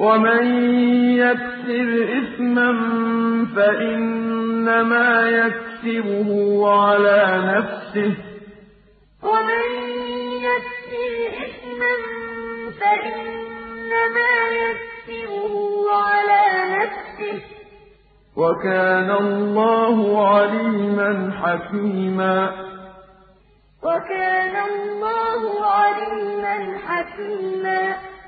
وَمَن يَكْسِبْ إِثْمًا فَإِنَّمَا يَكْسِبُهُ عَلَىٰ نَفْسِهِ ۚ وَمَن يَكْسِبْ إِثْمًا فَإِنَّمَا يَكْسِبُهُ عَلَىٰ نَفْسِهِ ۚ وَكَانَ اللَّهُ عَلِيمًا حَكِيمًا وَكَانَ اللَّهُ عَلِيمًا حَكِيمًا